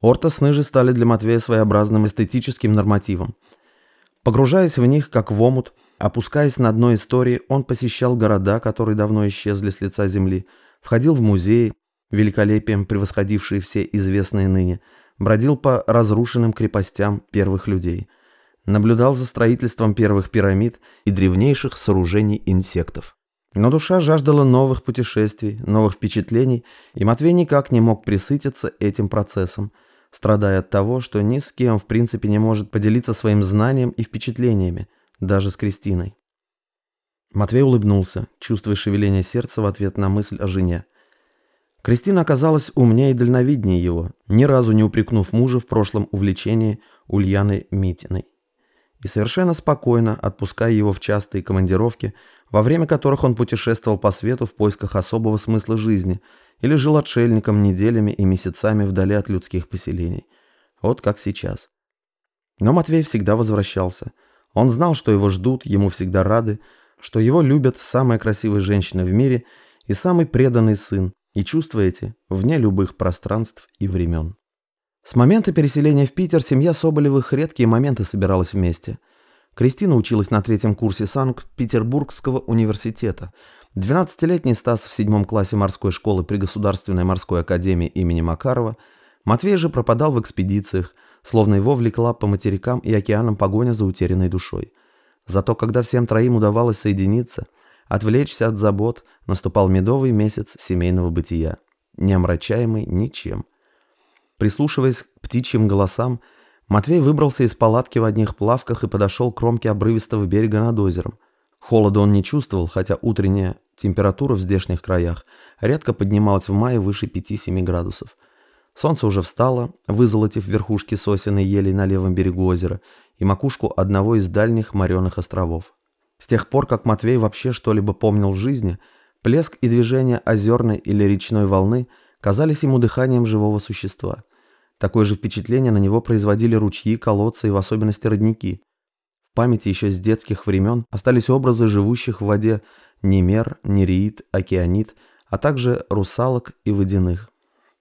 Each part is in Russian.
Орто-сны же стали для Матвея своеобразным эстетическим нормативом. Погружаясь в них, как в омут, опускаясь на дно истории, он посещал города, которые давно исчезли с лица земли, входил в музеи, великолепием превосходившие все известные ныне, бродил по разрушенным крепостям первых людей, наблюдал за строительством первых пирамид и древнейших сооружений инсектов. Но душа жаждала новых путешествий, новых впечатлений, и Матвей никак не мог присытиться этим процессом, страдая от того, что ни с кем в принципе не может поделиться своим знанием и впечатлениями, даже с Кристиной. Матвей улыбнулся, чувствуя шевеление сердца в ответ на мысль о жене. Кристина оказалась умнее и дальновиднее его, ни разу не упрекнув мужа в прошлом увлечении Ульяны Митиной. И совершенно спокойно, отпуская его в частые командировки, во время которых он путешествовал по свету в поисках особого смысла жизни или жил отшельником неделями и месяцами вдали от людских поселений. Вот как сейчас. Но Матвей всегда возвращался. Он знал, что его ждут, ему всегда рады, что его любят самая красивая женщина в мире и самый преданный сын, и чувствуете вне любых пространств и времен. С момента переселения в Питер семья Соболевых редкие моменты собиралась вместе. Кристина училась на третьем курсе Санкт-Петербургского университета. 12-летний Стас в седьмом классе морской школы при Государственной морской академии имени Макарова. Матвей же пропадал в экспедициях, словно его влекла по материкам и океанам погоня за утерянной душой. Зато когда всем троим удавалось соединиться – Отвлечься от забот наступал медовый месяц семейного бытия, не омрачаемый ничем. Прислушиваясь к птичьим голосам, Матвей выбрался из палатки в одних плавках и подошел к кромке обрывистого берега над озером. Холода он не чувствовал, хотя утренняя температура в здешних краях редко поднималась в мае выше 5-7 градусов. Солнце уже встало, вызолотив верхушки сосен и елей на левом берегу озера и макушку одного из дальних мореных островов. С тех пор, как Матвей вообще что-либо помнил в жизни, плеск и движение озерной или речной волны казались ему дыханием живого существа. Такое же впечатление на него производили ручьи, колодцы и в особенности родники. В памяти еще с детских времен остались образы живущих в воде немер, нереид, океанит, а также русалок и водяных,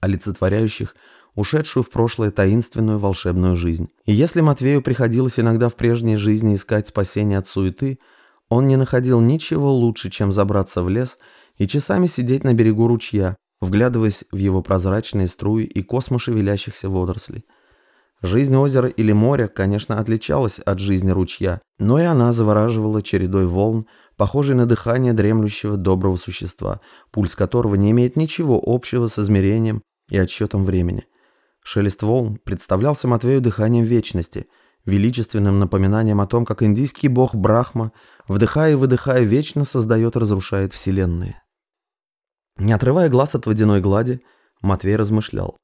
олицетворяющих ушедшую в прошлое таинственную волшебную жизнь. И если Матвею приходилось иногда в прежней жизни искать спасение от суеты – он не находил ничего лучше, чем забраться в лес и часами сидеть на берегу ручья, вглядываясь в его прозрачные струи и космо шевелящихся водорослей. Жизнь озера или моря, конечно, отличалась от жизни ручья, но и она завораживала чередой волн, похожей на дыхание дремлющего доброго существа, пульс которого не имеет ничего общего с измерением и отсчетом времени. Шелест волн представлялся Матвею дыханием вечности – величественным напоминанием о том, как индийский бог Брахма, вдыхая и выдыхая, вечно создает и разрушает вселенные. Не отрывая глаз от водяной глади, Матвей размышлял.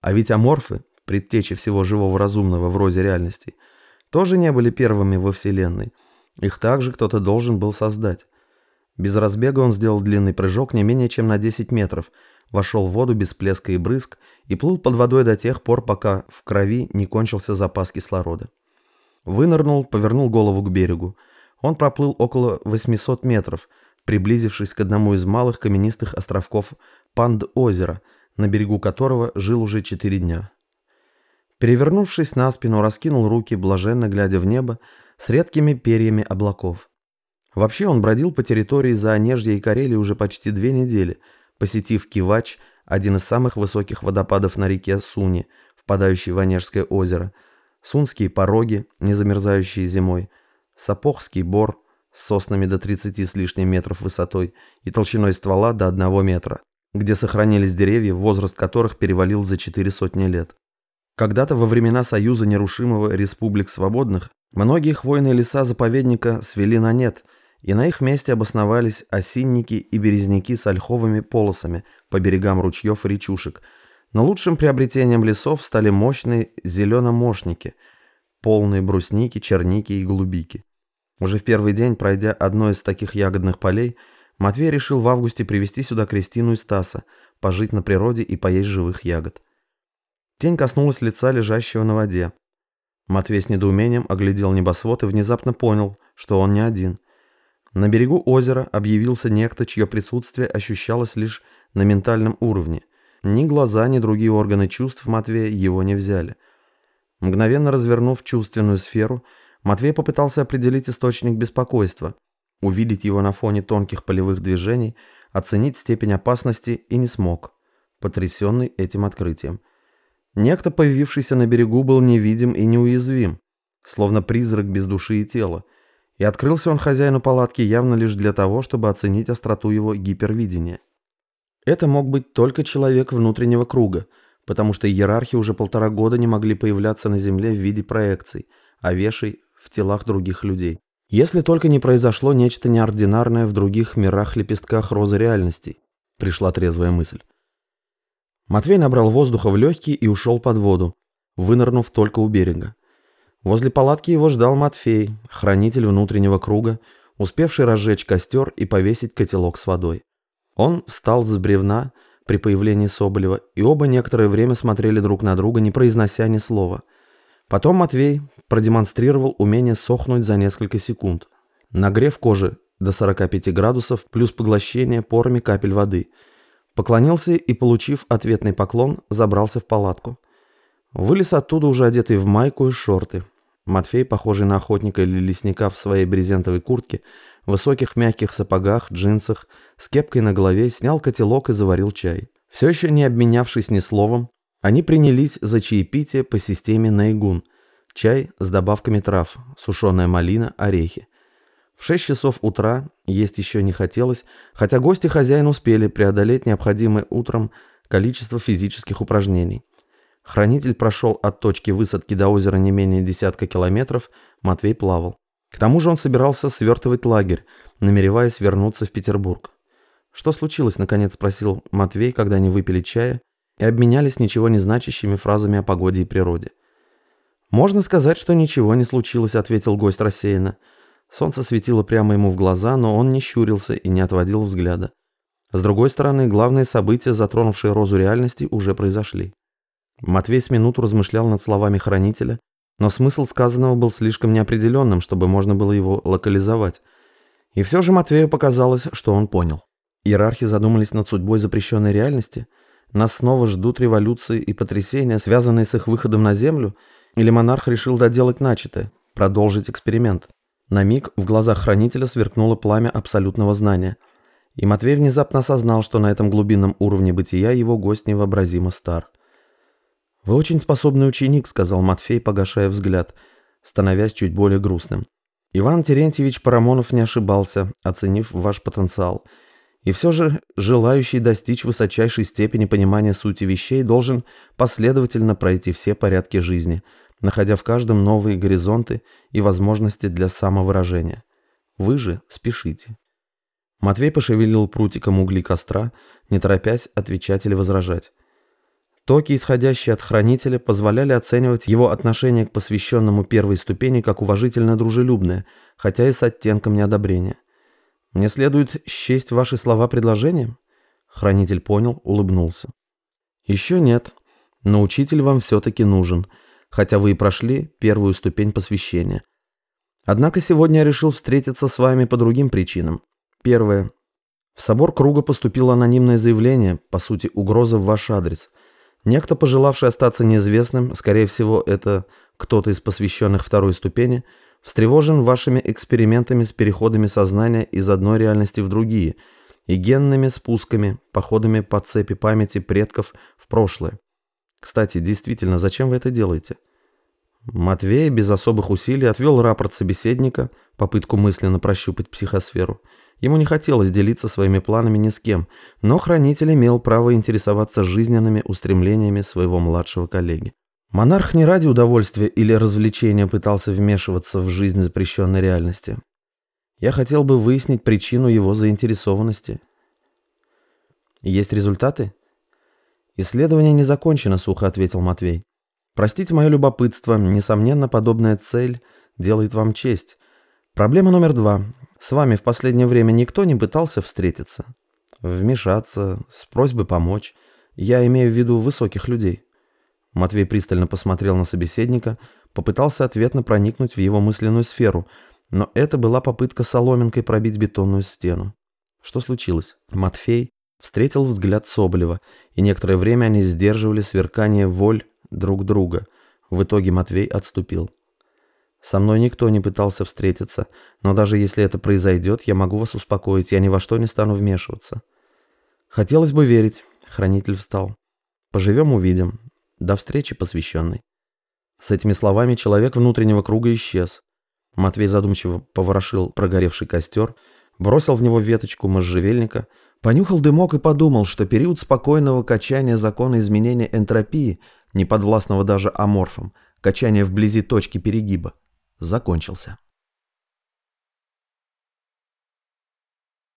А ведь аморфы, предтечи всего живого разумного в розе реальностей, тоже не были первыми во вселенной. Их также кто-то должен был создать. Без разбега он сделал длинный прыжок не менее чем на 10 метров, вошел в воду без плеска и брызг и плыл под водой до тех пор, пока в крови не кончился запас кислорода. Вынырнул, повернул голову к берегу. Он проплыл около 800 метров, приблизившись к одному из малых каменистых островков Панд-озера, на берегу которого жил уже четыре дня. Перевернувшись на спину, раскинул руки, блаженно глядя в небо, с редкими перьями облаков. Вообще он бродил по территории Заонежья и Карелии уже почти две недели, посетив Кивач, один из самых высоких водопадов на реке Суни, впадающий в Онежское озеро – Сунские пороги, не замерзающие зимой, Сапохский бор с соснами до 30 с лишним метров высотой и толщиной ствола до 1 метра, где сохранились деревья, возраст которых перевалил за четыре сотни лет. Когда-то во времена Союза Нерушимого Республик Свободных многие хвойные леса заповедника свели на нет, и на их месте обосновались осинники и березняки с ольховыми полосами по берегам ручьев и речушек – но лучшим приобретением лесов стали мощные зеленомошники, полные брусники, черники и голубики. Уже в первый день, пройдя одно из таких ягодных полей, Матвей решил в августе привезти сюда Кристину и Стаса, пожить на природе и поесть живых ягод. Тень коснулась лица лежащего на воде. Матвей с недоумением оглядел небосвод и внезапно понял, что он не один. На берегу озера объявился некто, чье присутствие ощущалось лишь на ментальном уровне. Ни глаза, ни другие органы чувств Матвея его не взяли. Мгновенно развернув чувственную сферу, Матвей попытался определить источник беспокойства, увидеть его на фоне тонких полевых движений, оценить степень опасности и не смог, потрясенный этим открытием. Некто, появившийся на берегу, был невидим и неуязвим, словно призрак без души и тела, и открылся он хозяину палатки явно лишь для того, чтобы оценить остроту его гипервидения. Это мог быть только человек внутреннего круга, потому что иерархи уже полтора года не могли появляться на Земле в виде проекций, а вешей в телах других людей. Если только не произошло нечто неординарное в других мирах-лепестках розы реальностей, пришла трезвая мысль. Матвей набрал воздуха в легкие и ушел под воду, вынырнув только у берега. Возле палатки его ждал Матфей, хранитель внутреннего круга, успевший разжечь костер и повесить котелок с водой. Он встал с бревна при появлении Соболева, и оба некоторое время смотрели друг на друга, не произнося ни слова. Потом Матвей продемонстрировал умение сохнуть за несколько секунд. Нагрев кожи до 45 градусов плюс поглощение порами капель воды. Поклонился и, получив ответный поклон, забрался в палатку. Вылез оттуда уже одетый в майку и шорты. Матфей, похожий на охотника или лесника в своей брезентовой куртке, в высоких мягких сапогах, джинсах, с кепкой на голове, снял котелок и заварил чай. Все еще не обменявшись ни словом, они принялись за чаепитие по системе Найгун. Чай с добавками трав, сушеная малина, орехи. В 6 часов утра есть еще не хотелось, хотя гости хозяина успели преодолеть необходимое утром количество физических упражнений. Хранитель прошел от точки высадки до озера не менее десятка километров, Матвей плавал. К тому же он собирался свертывать лагерь, намереваясь вернуться в Петербург. «Что случилось?» – наконец спросил Матвей, когда они выпили чая и обменялись ничего не значащими фразами о погоде и природе. «Можно сказать, что ничего не случилось», – ответил гость рассеянно. Солнце светило прямо ему в глаза, но он не щурился и не отводил взгляда. С другой стороны, главные события, затронувшие розу реальности, уже произошли. Матвей с минуту размышлял над словами хранителя, но смысл сказанного был слишком неопределенным, чтобы можно было его локализовать. И все же Матвею показалось, что он понял. Иерархи задумались над судьбой запрещенной реальности. Нас снова ждут революции и потрясения, связанные с их выходом на Землю, или монарх решил доделать начатое, продолжить эксперимент. На миг в глазах хранителя сверкнуло пламя абсолютного знания. И Матвей внезапно осознал, что на этом глубинном уровне бытия его гость невообразимо стар. «Вы очень способный ученик», — сказал Матфей, погашая взгляд, становясь чуть более грустным. «Иван Терентьевич Парамонов не ошибался, оценив ваш потенциал. И все же желающий достичь высочайшей степени понимания сути вещей должен последовательно пройти все порядки жизни, находя в каждом новые горизонты и возможности для самовыражения. Вы же спешите». Матвей пошевелил прутиком угли костра, не торопясь отвечать или возражать. Токи, исходящие от хранителя, позволяли оценивать его отношение к посвященному первой ступени как уважительно-дружелюбное, хотя и с оттенком неодобрения. «Мне следует счесть ваши слова предложением?» Хранитель понял, улыбнулся. «Еще нет, но учитель вам все-таки нужен, хотя вы и прошли первую ступень посвящения. Однако сегодня я решил встретиться с вами по другим причинам. Первое. В собор круга поступило анонимное заявление, по сути, угроза в ваш адрес – Некто, пожелавший остаться неизвестным, скорее всего, это кто-то из посвященных второй ступени, встревожен вашими экспериментами с переходами сознания из одной реальности в другие и генными спусками, походами по цепи памяти предков в прошлое. Кстати, действительно, зачем вы это делаете? Матвей без особых усилий отвел рапорт собеседника, попытку мысленно прощупать психосферу – Ему не хотелось делиться своими планами ни с кем, но хранитель имел право интересоваться жизненными устремлениями своего младшего коллеги. Монарх не ради удовольствия или развлечения пытался вмешиваться в жизнь запрещенной реальности. Я хотел бы выяснить причину его заинтересованности. Есть результаты? Исследование не закончено, сухо ответил Матвей. Простите мое любопытство, несомненно, подобная цель делает вам честь. Проблема номер два. С вами в последнее время никто не пытался встретиться? Вмешаться, с просьбой помочь? Я имею в виду высоких людей». Матвей пристально посмотрел на собеседника, попытался ответно проникнуть в его мысленную сферу, но это была попытка соломинкой пробить бетонную стену. Что случилось? Матфей, Встретил взгляд Соболева, и некоторое время они сдерживали сверкание воль друг друга. В итоге Матвей отступил. «Со мной никто не пытался встретиться, но даже если это произойдет, я могу вас успокоить, я ни во что не стану вмешиваться». «Хотелось бы верить», — хранитель встал. «Поживем, увидим. До встречи, посвященный». С этими словами человек внутреннего круга исчез. Матвей задумчиво поворошил прогоревший костер, бросил в него веточку можжевельника — Понюхал дымок и подумал, что период спокойного качания закона изменения энтропии, не подвластного даже аморфам, качания вблизи точки перегиба, закончился.